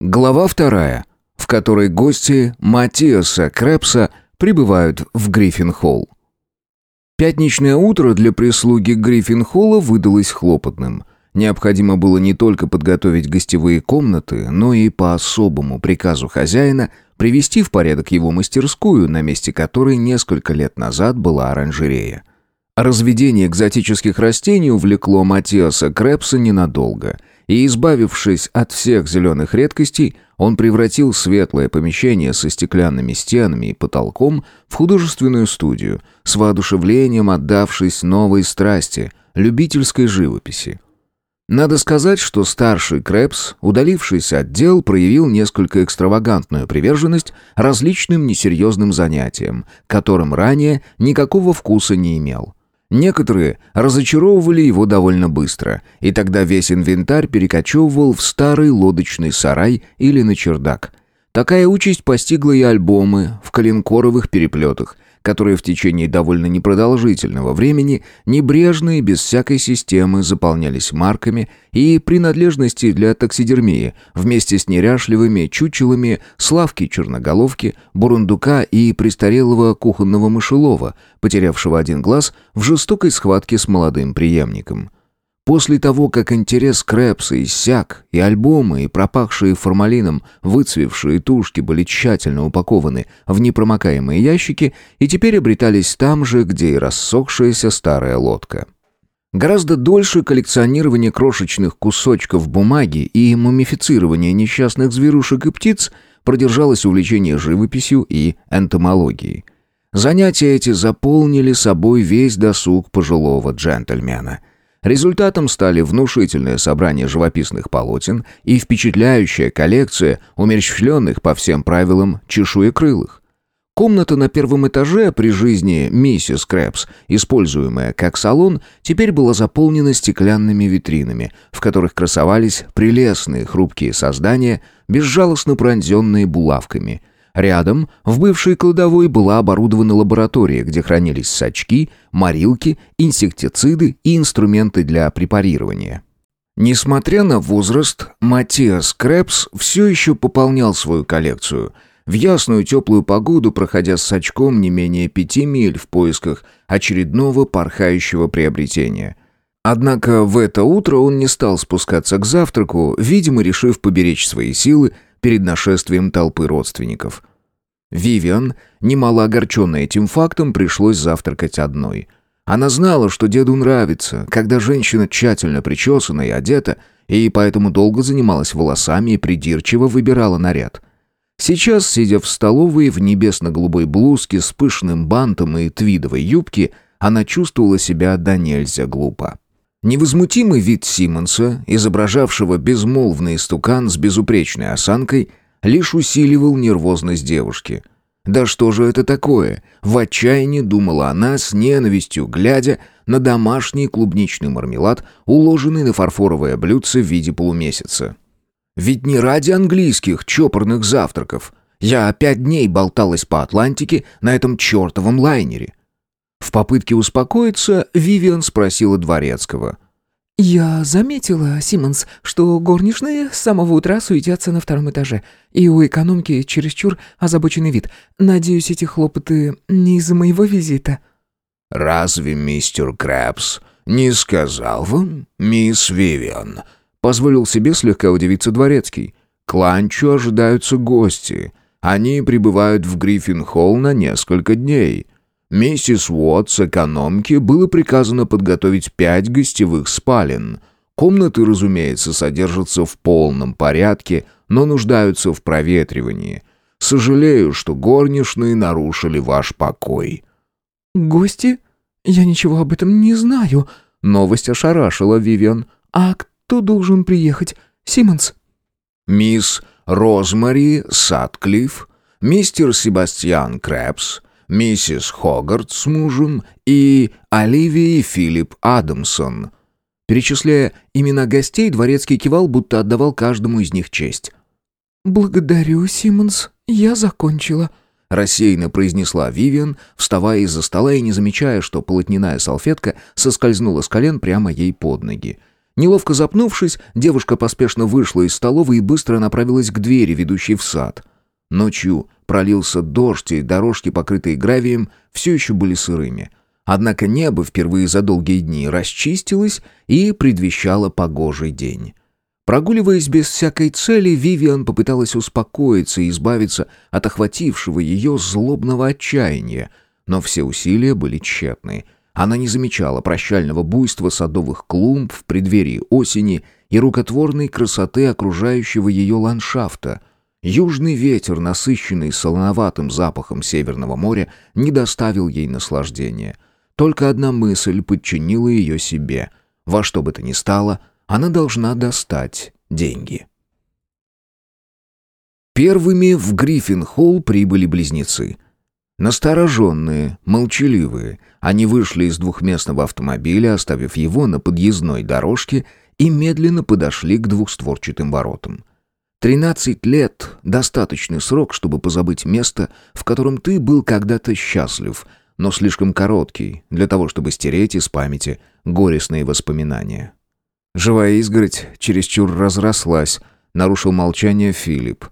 Глава вторая, в которой гости Матиаса Крепса прибывают в Гриффин-холл. Пятничное утро для прислуги Гриффин-холла выдалось хлопотным. Необходимо было не только подготовить гостевые комнаты, но и по особому приказу хозяина привести в порядок его мастерскую, на месте которой несколько лет назад была оранжерея. Разведение экзотических растений увлекло Матиаса Крепса ненадолго – и, избавившись от всех зеленых редкостей, он превратил светлое помещение со стеклянными стенами и потолком в художественную студию, с воодушевлением отдавшись новой страсти – любительской живописи. Надо сказать, что старший Крэпс, удалившись от дел, проявил несколько экстравагантную приверженность различным несерьезным занятиям, которым ранее никакого вкуса не имел – Некоторые разочаровывали его довольно быстро, и тогда весь инвентарь перекочевывал в старый лодочный сарай или на чердак. Такая участь постигла и альбомы в коленкоровых переплетах, которые в течение довольно непродолжительного времени небрежно и без всякой системы заполнялись марками и принадлежности для таксидермии вместе с неряшливыми чучелами Славки Черноголовки, Бурундука и престарелого кухонного мышелова, потерявшего один глаз в жестокой схватке с молодым преемником. После того, как интерес Крэпса иссяк, и альбомы, и пропахшие формалином выцвевшие тушки были тщательно упакованы в непромокаемые ящики и теперь обретались там же, где и рассохшаяся старая лодка. Гораздо дольше коллекционирование крошечных кусочков бумаги и мумифицирование несчастных зверушек и птиц продержалось увлечение живописью и энтомологией. Занятия эти заполнили собой весь досуг пожилого джентльмена – Результатом стали внушительное собрание живописных полотен и впечатляющая коллекция умерщвленных по всем правилам чешуекрылых. Комната на первом этаже при жизни миссис Крэпс, используемая как салон, теперь была заполнена стеклянными витринами, в которых красовались прелестные хрупкие создания, безжалостно пронзенные булавками – Рядом, в бывшей кладовой, была оборудована лаборатория, где хранились сачки, морилки, инсектициды и инструменты для препарирования. Несмотря на возраст, Матиас Крэпс все еще пополнял свою коллекцию. В ясную теплую погоду, проходя с сачком не менее пяти миль в поисках очередного порхающего приобретения. Однако в это утро он не стал спускаться к завтраку, видимо, решив поберечь свои силы перед нашествием толпы родственников. Вивиан, немало огорченная этим фактом, пришлось завтракать одной. Она знала, что деду нравится, когда женщина тщательно причесана и одета, и поэтому долго занималась волосами и придирчиво выбирала наряд. Сейчас, сидя в столовой в небесно-голубой блузке с пышным бантом и твидовой юбке, она чувствовала себя до нельзя глупо. Невозмутимый вид Симмонса, изображавшего безмолвный истукан с безупречной осанкой, лишь усиливал нервозность девушки. «Да что же это такое?» В отчаянии думала она с ненавистью, глядя на домашний клубничный мармелад, уложенный на фарфоровое блюдце в виде полумесяца. «Ведь не ради английских чопорных завтраков. Я пять дней болталась по Атлантике на этом чертовом лайнере. В попытке успокоиться Вивиан спросила Дворецкого. «Я заметила, Симмонс, что горничные с самого утра суетятся на втором этаже, и у экономки чересчур озабоченный вид. Надеюсь, эти хлопоты не из-за моего визита». «Разве мистер Крэпс не сказал вам, мисс Вивиан?» Позволил себе слегка удивиться Дворецкий. «К ланчу ожидаются гости. Они прибывают в Гриффин-холл на несколько дней». Миссис Уотс, экономке, было приказано подготовить пять гостевых спален. Комнаты, разумеется, содержатся в полном порядке, но нуждаются в проветривании. Сожалею, что горничные нарушили ваш покой». «Гости? Я ничего об этом не знаю». Новость ошарашила Вивиан. «А кто должен приехать? Симмонс?» «Мисс Розмари Сатклифф, мистер Себастьян Крэпс, миссис Хогарт с мужем и Оливия и Филипп Адамсон. Перечисляя имена гостей, дворецкий кивал, будто отдавал каждому из них честь. «Благодарю, Симмонс, я закончила», — рассеянно произнесла Вивиан, вставая из-за стола и не замечая, что полотняная салфетка соскользнула с колен прямо ей под ноги. Неловко запнувшись, девушка поспешно вышла из столовой и быстро направилась к двери, ведущей в сад. Ночью пролился дождь, и дорожки, покрытые гравием, все еще были сырыми. Однако небо впервые за долгие дни расчистилось и предвещало погожий день. Прогуливаясь без всякой цели, Вивиан попыталась успокоиться и избавиться от охватившего ее злобного отчаяния, но все усилия были тщетны — она не замечала прощального буйства садовых клумб в преддверии осени и рукотворной красоты окружающего ее ландшафта. Южный ветер, насыщенный солоноватым запахом Северного моря, не доставил ей наслаждения. Только одна мысль подчинила ее себе. Во что бы то ни стало, она должна достать деньги. Первыми в Гриффин-холл прибыли близнецы — Настороженные, молчаливые, они вышли из двухместного автомобиля, оставив его на подъездной дорожке, и медленно подошли к двухстворчатым воротам. Тринадцать лет — достаточный срок, чтобы позабыть место, в котором ты был когда-то счастлив, но слишком короткий для того, чтобы стереть из памяти горестные воспоминания. Живая изгородь чересчур разрослась, нарушил молчание Филипп.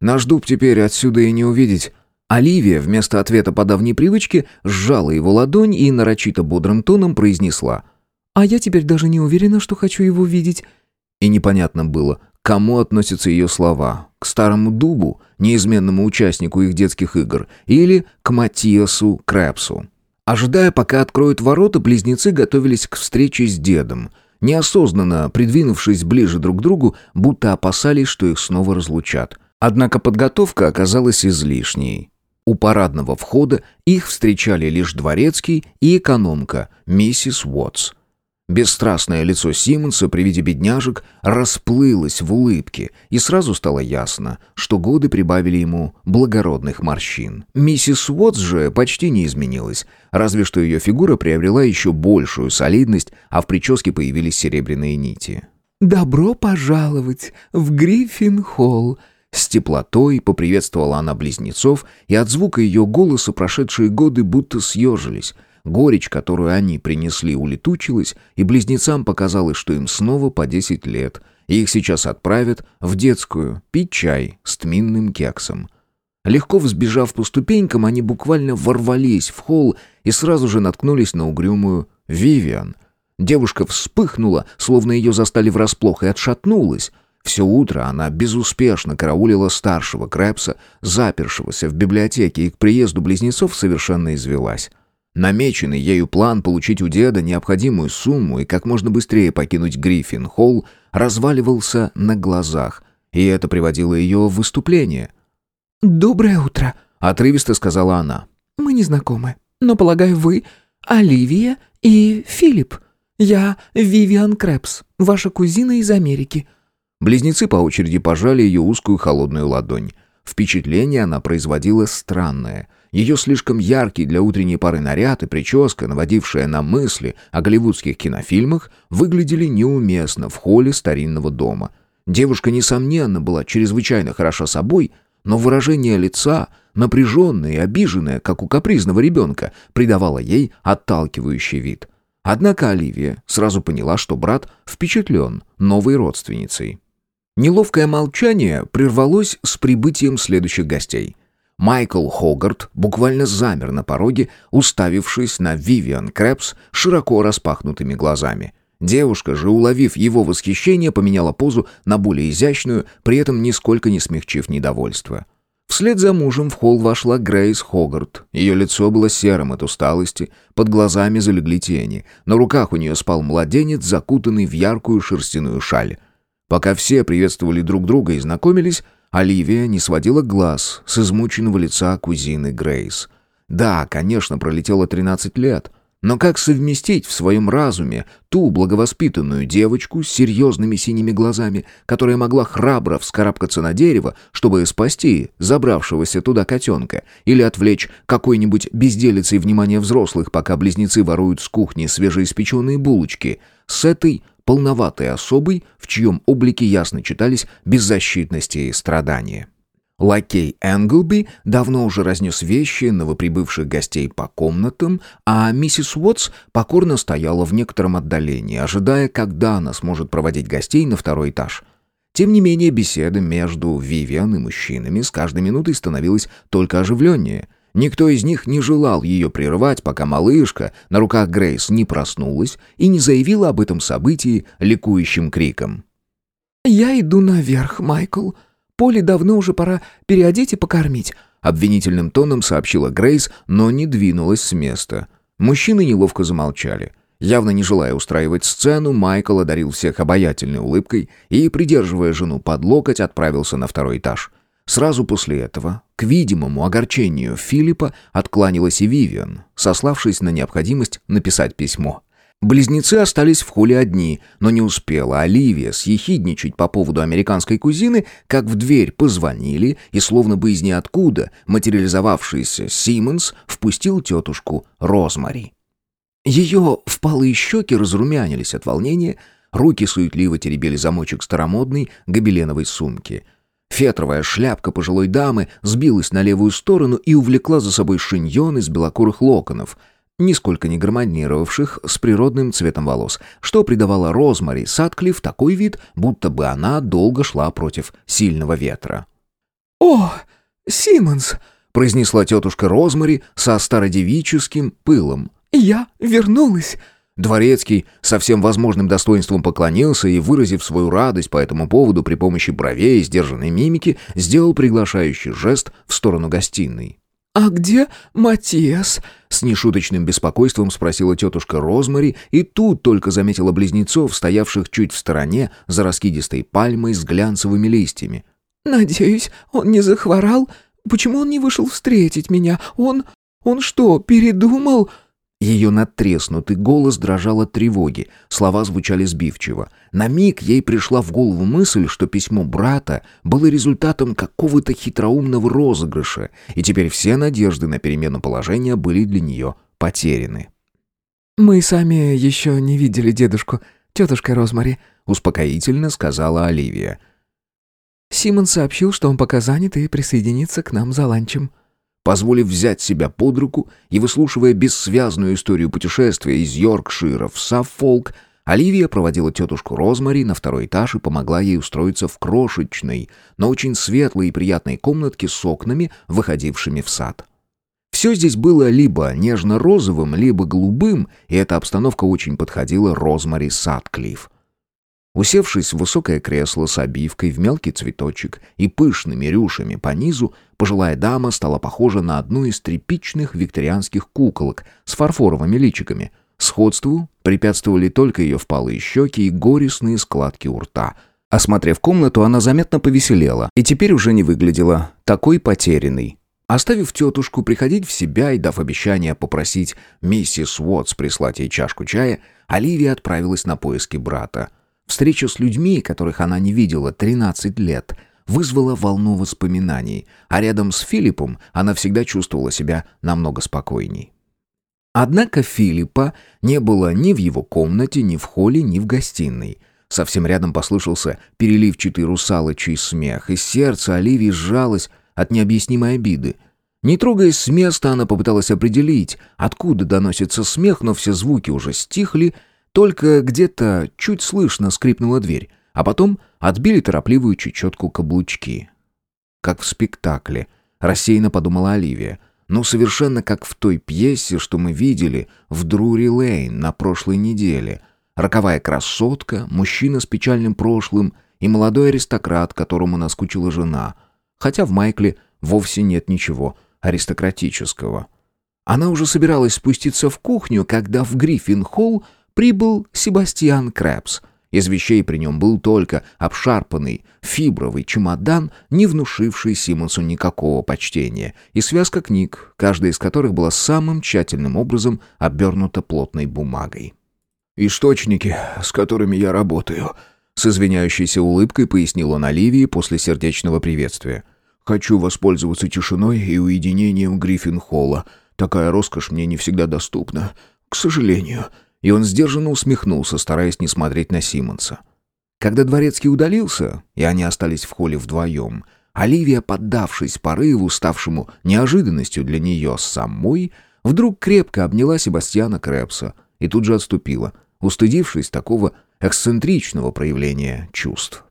«Наш дуб теперь отсюда и не увидеть», Оливия, вместо ответа по давней привычке, сжала его ладонь и нарочито бодрым тоном произнесла. «А я теперь даже не уверена, что хочу его видеть». И непонятно было, кому относятся ее слова. К старому дубу, неизменному участнику их детских игр, или к Матиасу Крэпсу. Ожидая, пока откроют ворота, близнецы готовились к встрече с дедом, неосознанно придвинувшись ближе друг к другу, будто опасались, что их снова разлучат. Однако подготовка оказалась излишней. У парадного входа их встречали лишь дворецкий и экономка, миссис Уотс. Бесстрастное лицо Симмонса при виде бедняжек расплылось в улыбке, и сразу стало ясно, что годы прибавили ему благородных морщин. Миссис Уотс же почти не изменилась, разве что ее фигура приобрела еще большую солидность, а в прическе появились серебряные нити. «Добро пожаловать в Гриффин-холл», с теплотой поприветствовала она близнецов, и от звука ее голоса прошедшие годы будто съежились. Горечь, которую они принесли, улетучилась, и близнецам показалось, что им снова по десять лет, и их сейчас отправят в детскую пить чай с тминным кексом. Легко взбежав по ступенькам, они буквально ворвались в холл и сразу же наткнулись на угрюмую Вивиан. Девушка вспыхнула, словно ее застали врасплох, и отшатнулась. Все утро она безуспешно караулила старшего Крэпса, запершегося в библиотеке, и к приезду близнецов совершенно извелась. Намеченный ею план получить у деда необходимую сумму и как можно быстрее покинуть Гриффин-холл разваливался на глазах, и это приводило ее в выступление. «Доброе утро», — отрывисто сказала она. «Мы не знакомы, но, полагаю, вы Оливия и Филипп. Я Вивиан Крэпс, ваша кузина из Америки». Близнецы по очереди пожали ее узкую холодную ладонь. Впечатление она производила странное. Ее слишком яркий для утренней пары наряд и прическа, наводившая на мысли о голливудских кинофильмах, выглядели неуместно в холле старинного дома. Девушка, несомненно, была чрезвычайно хороша собой, но выражение лица, напряженное и обиженное, как у капризного ребенка, придавало ей отталкивающий вид. Однако Оливия сразу поняла, что брат впечатлен новой родственницей. Неловкое молчание прервалось с прибытием следующих гостей. Майкл Хогарт буквально замер на пороге, уставившись на Вивиан Крэпс широко распахнутыми глазами. Девушка же, уловив его восхищение, поменяла позу на более изящную, при этом нисколько не смягчив недовольство. Вслед за мужем в холл вошла Грейс Хогарт. Ее лицо было серым от усталости, под глазами залегли тени. На руках у нее спал младенец, закутанный в яркую шерстяную шаль. Пока все приветствовали друг друга и знакомились, Оливия не сводила глаз с измученного лица кузины Грейс. Да, конечно, пролетело 13 лет, но как совместить в своем разуме ту благовоспитанную девочку с серьезными синими глазами, которая могла храбро вскарабкаться на дерево, чтобы спасти забравшегося туда котенка, или отвлечь какой-нибудь безделицей внимание взрослых, пока близнецы воруют с кухни свежеиспеченные булочки, с этой полноватой особой, в чьем облике ясно читались беззащитность и страдания. Лакей Энглби давно уже разнес вещи новоприбывших гостей по комнатам, а миссис Уотс покорно стояла в некотором отдалении, ожидая, когда она сможет проводить гостей на второй этаж. Тем не менее, беседа между Вивиан и мужчинами с каждой минутой становилась только оживленнее. Никто из них не желал ее прервать, пока малышка на руках Грейс не проснулась и не заявила об этом событии ликующим криком. «Я иду наверх, Майкл», Поле давно уже пора переодеть и покормить», — обвинительным тоном сообщила Грейс, но не двинулась с места. Мужчины неловко замолчали. Явно не желая устраивать сцену, Майкл одарил всех обаятельной улыбкой и, придерживая жену под локоть, отправился на второй этаж. Сразу после этого, к видимому огорчению Филиппа, откланялась и Вивиан, сославшись на необходимость написать письмо. Близнецы остались в холле одни, но не успела Оливия съехидничать по поводу американской кузины, как в дверь позвонили, и словно бы из ниоткуда материализовавшийся Симмонс впустил тетушку Розмари. Ее впалые щеки разрумянились от волнения, руки суетливо теребили замочек старомодной гобеленовой сумки. Фетровая шляпка пожилой дамы сбилась на левую сторону и увлекла за собой шиньон из белокурых локонов — нисколько не гармонировавших с природным цветом волос, что придавало Розмари Садклифф такой вид, будто бы она долго шла против сильного ветра. «О, Симмонс!» — произнесла тетушка Розмари со стародевическим пылом. «Я вернулась!» Дворецкий со всем возможным достоинством поклонился и, выразив свою радость по этому поводу при помощи бровей и сдержанной мимики, сделал приглашающий жест в сторону гостиной. «А где Матиас?» — с нешуточным беспокойством спросила тетушка Розмари, и тут только заметила близнецов, стоявших чуть в стороне за раскидистой пальмой с глянцевыми листьями. «Надеюсь, он не захворал? Почему он не вышел встретить меня? Он... он что, передумал?» Ее надтреснутый голос дрожал от тревоги, слова звучали сбивчиво. На миг ей пришла в голову мысль, что письмо брата было результатом какого-то хитроумного розыгрыша, и теперь все надежды на перемену положения были для нее потеряны. «Мы сами еще не видели дедушку, тетушка Розмари», — успокоительно сказала Оливия. Симон сообщил, что он пока занят и присоединится к нам за ланчем. Позволив взять себя под руку и выслушивая бессвязную историю путешествия из Йоркшира в Саффолк, Оливия проводила тетушку Розмари на второй этаж и помогла ей устроиться в крошечной, но очень светлой и приятной комнатке с окнами, выходившими в сад. Все здесь было либо нежно-розовым, либо голубым, и эта обстановка очень подходила Розмари Садклифф. Усевшись в высокое кресло с обивкой в мелкий цветочек и пышными рюшами по низу, пожилая дама стала похожа на одну из тряпичных викторианских куколок с фарфоровыми личиками. Сходству препятствовали только ее впалые щеки и горестные складки у рта. Осмотрев комнату, она заметно повеселела и теперь уже не выглядела такой потерянной. Оставив тетушку приходить в себя и дав обещание попросить миссис Уотс прислать ей чашку чая, Оливия отправилась на поиски брата — Встреча с людьми, которых она не видела 13 лет, вызвала волну воспоминаний, а рядом с Филиппом она всегда чувствовала себя намного спокойней. Однако Филиппа не было ни в его комнате, ни в холле, ни в гостиной. Совсем рядом послышался переливчатый русалочий смех, и сердце Оливии сжалось от необъяснимой обиды. Не трогаясь с места, она попыталась определить, откуда доносится смех, но все звуки уже стихли, только где-то чуть слышно скрипнула дверь, а потом отбили торопливую чечетку каблучки. Как в спектакле, рассеянно подумала Оливия. Ну, совершенно как в той пьесе, что мы видели в Друри Лейн на прошлой неделе. Роковая красотка, мужчина с печальным прошлым и молодой аристократ, которому наскучила жена. Хотя в Майкле вовсе нет ничего аристократического. Она уже собиралась спуститься в кухню, когда в Гриффин-холл прибыл Себастьян Крэпс. Из вещей при нем был только обшарпанный фибровый чемодан, не внушивший Симонсу никакого почтения, и связка книг, каждая из которых была самым тщательным образом обернута плотной бумагой. «Источники, с которыми я работаю», — с извиняющейся улыбкой пояснил он Оливии после сердечного приветствия. «Хочу воспользоваться тишиной и уединением Гриффин-холла. Такая роскошь мне не всегда доступна. К сожалению». И он сдержанно усмехнулся, стараясь не смотреть на Симонса. Когда дворецкий удалился, и они остались в холле вдвоем, Оливия, поддавшись порыву, ставшему неожиданностью для нее самой, вдруг крепко обняла Себастьяна Крэпса и тут же отступила, устыдившись такого эксцентричного проявления чувств.